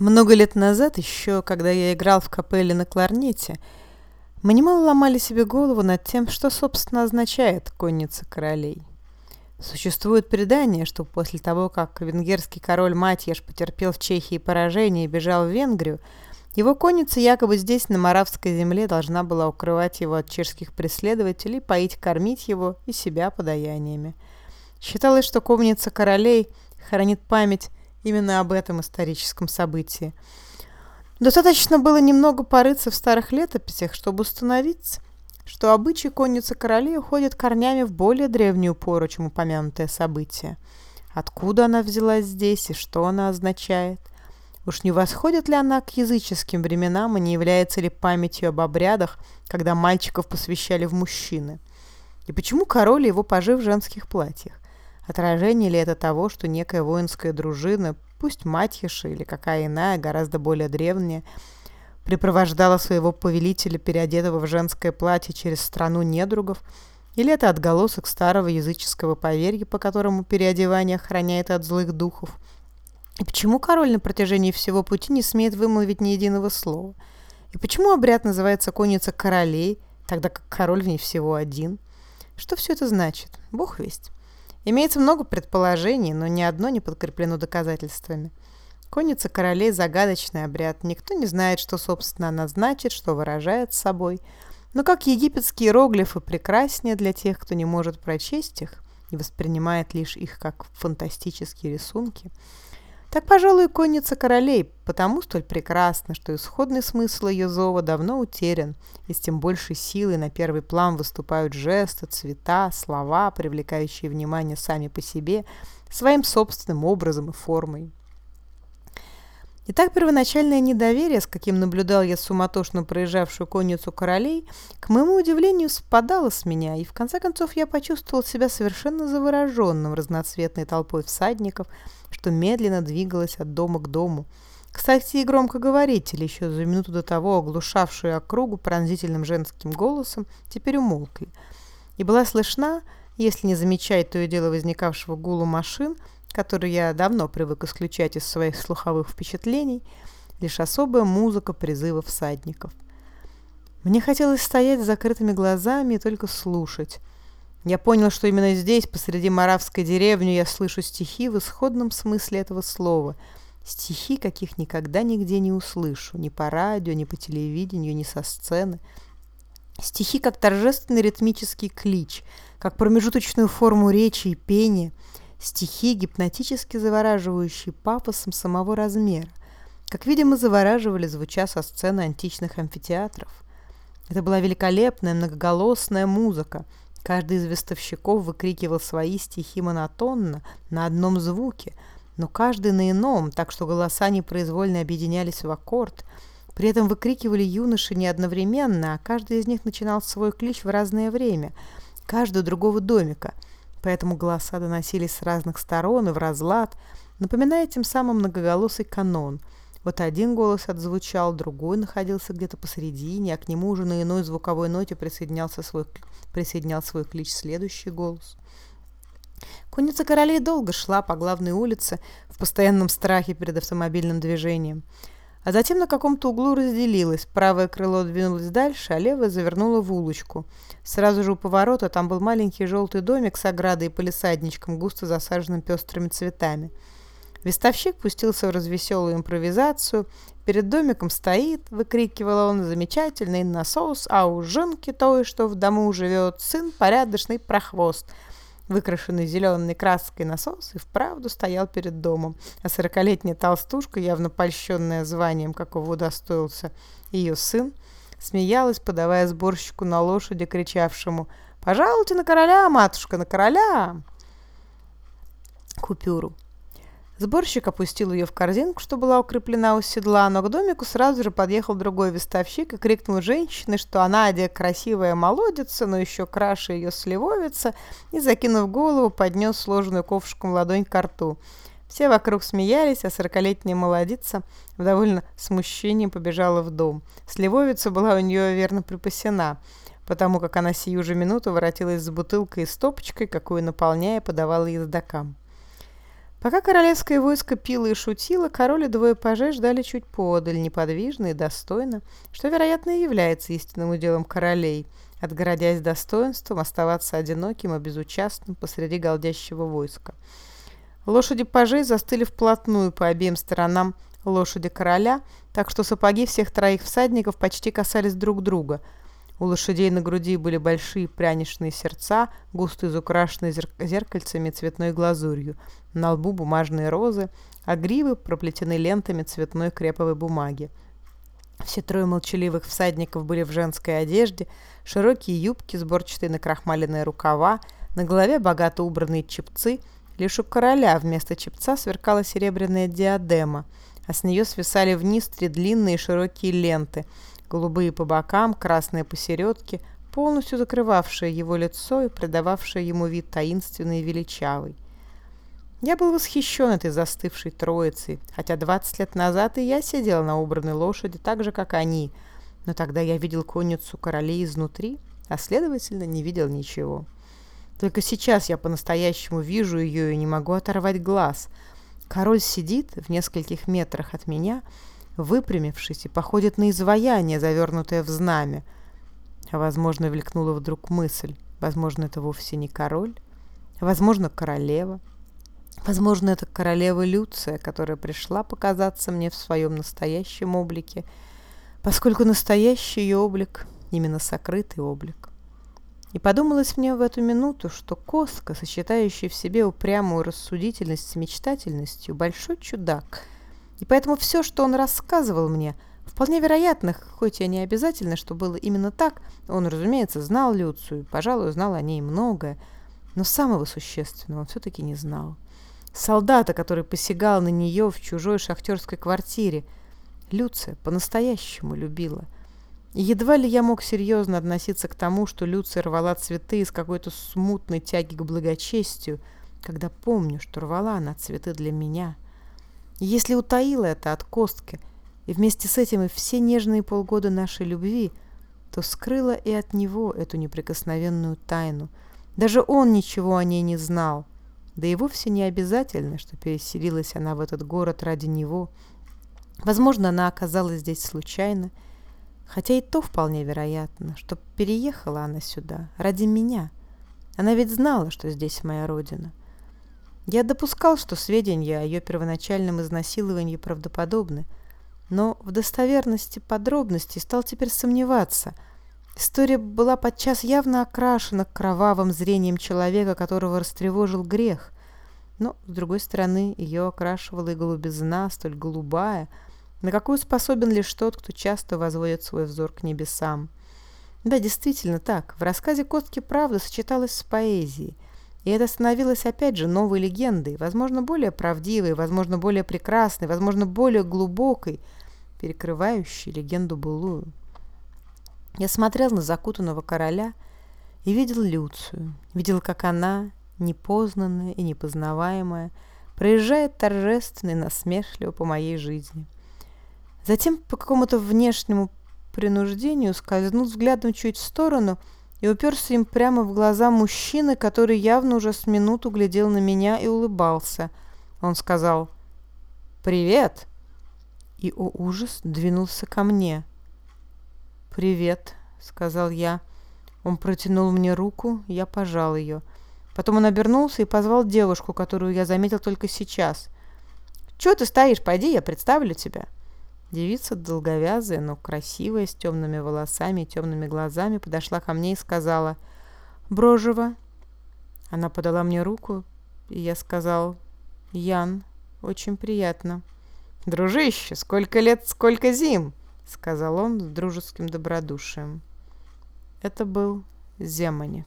Много лет назад, еще когда я играл в капелле на кларнете, мы немало ломали себе голову над тем, что, собственно, означает «конница королей». Существует предание, что после того, как венгерский король Матьеш потерпел в Чехии поражение и бежал в Венгрию, его конница якобы здесь, на Моравской земле, должна была укрывать его от чешских преследователей, поить, кормить его и себя подаяниями. Считалось, что конница королей хранит память именно об этом историческом событии. Достаточно было немного порыться в старых летописях, чтобы установить, что обычаи конницы королей уходят корнями в более древнюю пору, чем упомянутое событие. Откуда она взялась здесь и что она означает? Уж не восходит ли она к языческим временам и не является ли памятью об обрядах, когда мальчиков посвящали в мужчины? И почему король его пажи в женских платьях? Отражение ли это того, что некая воинская дружина, пусть Матьеша или какая иная, гораздо более древняя, припровождала своего повелителя, переодетого в женское платье, через страну недругов, или это отголосок старого языческого поверья, по которому переодевание охраняет от злых духов? И почему король на протяжении всего пути не смеет вымолвить ни единого слова? И почему обряд называется «конница королей», тогда как король в ней всего один? Что все это значит? Бог весть. Имеется много предположений, но ни одно не подкреплено доказательствами. Конница королей – загадочный обряд. Никто не знает, что, собственно, она значит, что выражает собой. Но как египетские иероглифы прекраснее для тех, кто не может прочесть их и воспринимает лишь их как фантастические рисунки – так, пожалуй, конница королей, потому столь прекрасна, что исходный смысл ее зова давно утерян, и с тем большей силой на первый план выступают жесты, цвета, слова, привлекающие внимание сами по себе, своим собственным образом и формой. Итак, первоначальное недоверие, с каким наблюдал я суматошно проезжавшую конницу королей, к моему удивлению, спадало с меня, и в конце концов я почувствовал себя совершенно завороженным разноцветной толпой всадников, что медленно двигалась от дома к дому. Кстати, и громкоговорители, еще за минуту до того оглушавшие округу пронзительным женским голосом, теперь умолкли. И была слышна, если не замечать то и дело возникавшего гулу машин, который я давно привык исключать из своих слуховых впечатлений, лишь особая музыка призыва всадников. Мне хотелось стоять с закрытыми глазами и только слушать. Я понял, что именно здесь, посреди Моравской деревни, я слышу стихи в исходном смысле этого слова. Стихи, каких никогда нигде не услышу, ни по радио, ни по телевидению, ни со сцены. Стихи как торжественный ритмический клич, как промежуточную форму речи и пения – Стихи, гипнотически завораживающие пафосом самого размера, как, видимо, завораживали, звуча со сцены античных амфитеатров. Это была великолепная многоголосная музыка. Каждый из вестовщиков выкрикивал свои стихи монотонно, на одном звуке, но каждый на ином, так что голоса непроизвольно объединялись в аккорд. При этом выкрикивали юноши не одновременно, а каждый из них начинал свой клич в разное время, каждый другого домика – поэтому голоса доносились с разных сторон и в разлад, напоминая тем самым многоголосый канон. Вот один голос отзвучал, другой находился где-то посередине, а к нему уже на иной звуковой ноте присоединялся свой, присоединял свой клич следующий голос. Конница королей долго шла по главной улице в постоянном страхе перед автомобильным движением. А затем на каком-то углу разделилось. Правое крыло двинулось дальше, а левое завернуло в улочку. Сразу же у поворота там был маленький желтый домик с оградой и полисадничком, густо засаженным пестрыми цветами. Вестовщик пустился в развеселую импровизацию. «Перед домиком стоит», — выкрикивал он, — «замечательный насос, а у женки той, что в дому живет, сын порядочный прохвост». Выкрашенный зеленой краской насос и вправду стоял перед домом, а сорокалетняя толстушка, явно польщенная званием, какого удостоился ее сын, смеялась, подавая сборщику на лошади, кричавшему «Пожалуйте на короля, матушка, на короля!» купюру. Сборщик опустил ее в корзинку, что была укреплена у седла, но к домику сразу же подъехал другой вестовщик и крикнул женщине, что она, одя красивая молодица, но еще краше ее сливовица, и, закинув голову, поднес сложенную ковшиком ладонь к рту. Все вокруг смеялись, а сорокалетняя молодица в довольно смущении побежала в дом. Сливовица была у нее верно припасена, потому как она сию же минуту воротилась с бутылкой и стопочкой, какую, наполняя, подавала ездокам. Пока королевское войско пило и шутило, король и двое пажей ждали чуть подаль, неподвижно и достойно, что, вероятно, и является истинным уделом королей, отгородясь достоинством оставаться одиноким и безучастным посреди голдящего войска. Лошади пажей застыли вплотную по обеим сторонам лошади короля, так что сапоги всех троих всадников почти касались друг друга. У лошадей на груди были большие пряничные сердца, густо изукрашенные зер зеркальцами цветной глазурью, на лбу бумажные розы, а гривы проплетены лентами цветной креповой бумаги. Все трое молчаливых всадников были в женской одежде, широкие юбки, сборчатые накрахмаленные рукава, на голове богато убранные чепцы. Лишь у короля вместо чепца сверкала серебряная диадема – а с нее свисали вниз три длинные широкие ленты, голубые по бокам, красные посередке, полностью закрывавшие его лицо и придававшие ему вид таинственный и величавый. Я был восхищен этой застывшей троицей, хотя 20 лет назад и я сидел на убранной лошади так же, как они, но тогда я видел конницу королей изнутри, а следовательно не видел ничего. Только сейчас я по-настоящему вижу ее и не могу оторвать глаз — Король сидит в нескольких метрах от меня, выпрямившись и походит на изваяние, завернутое в знамя. А, возможно, влекнула вдруг мысль. Возможно, это вовсе не король. Возможно, королева. Возможно, это королева Люция, которая пришла показаться мне в своем настоящем облике, поскольку настоящий ее облик — именно сокрытый облик. И подумалось мне в эту минуту, что Коска, сочетающий в себе упрямую рассудительность с мечтательностью, большой чудак. И поэтому все, что он рассказывал мне, вполне вероятно, хоть и не обязательно, что было именно так, он, разумеется, знал Люцию, пожалуй, знал о ней многое, но самого существенного он все-таки не знал. Солдата, который посягал на нее в чужой шахтерской квартире, Люция по-настоящему любила – едва ли я мог серьезно относиться к тому, что Люция рвала цветы из какой-то смутной тяги к благочестию, когда помню, что рвала она цветы для меня. Если утаила это от костки, и вместе с этим и все нежные полгода нашей любви, то скрыла и от него эту неприкосновенную тайну. Даже он ничего о ней не знал. Да и вовсе не обязательно, что переселилась она в этот город ради него. Возможно, она оказалась здесь случайно, Хотя и то вполне вероятно, что переехала она сюда ради меня. Она ведь знала, что здесь моя родина. Я допускал, что сведения о ее первоначальном изнасиловании правдоподобны, но в достоверности подробностей стал теперь сомневаться. История была подчас явно окрашена кровавым зрением человека, которого растревожил грех. Но, с другой стороны, ее окрашивала и голубизна, столь голубая – на какую способен лишь тот, кто часто возводит свой взор к небесам. Да, действительно так. В рассказе Костки правда сочеталась с поэзией. И это становилось опять же новой легендой, возможно, более правдивой, возможно, более прекрасной, возможно, более глубокой, перекрывающей легенду былую. Я смотрел на закутанного короля и видел Люцию, видел, как она, непознанная и непознаваемая, проезжает торжественно и насмешливо по моей жизни – Затем по какому-то внешнему принуждению скользнул взглядом чуть в сторону и уперся им прямо в глаза мужчины, который явно уже с минуту глядел на меня и улыбался. Он сказал «Привет!» и, о ужас, двинулся ко мне. «Привет», — сказал я. Он протянул мне руку, я пожал ее. Потом он обернулся и позвал девушку, которую я заметил только сейчас. «Чего ты стоишь? Пойди, я представлю тебя». Девица долговязая, но красивая, с темными волосами и темными глазами, подошла ко мне и сказала «Брожева». Она подала мне руку, и я сказал «Ян, очень приятно». «Дружище, сколько лет, сколько зим!» — сказал он с дружеским добродушием. Это был Земаник.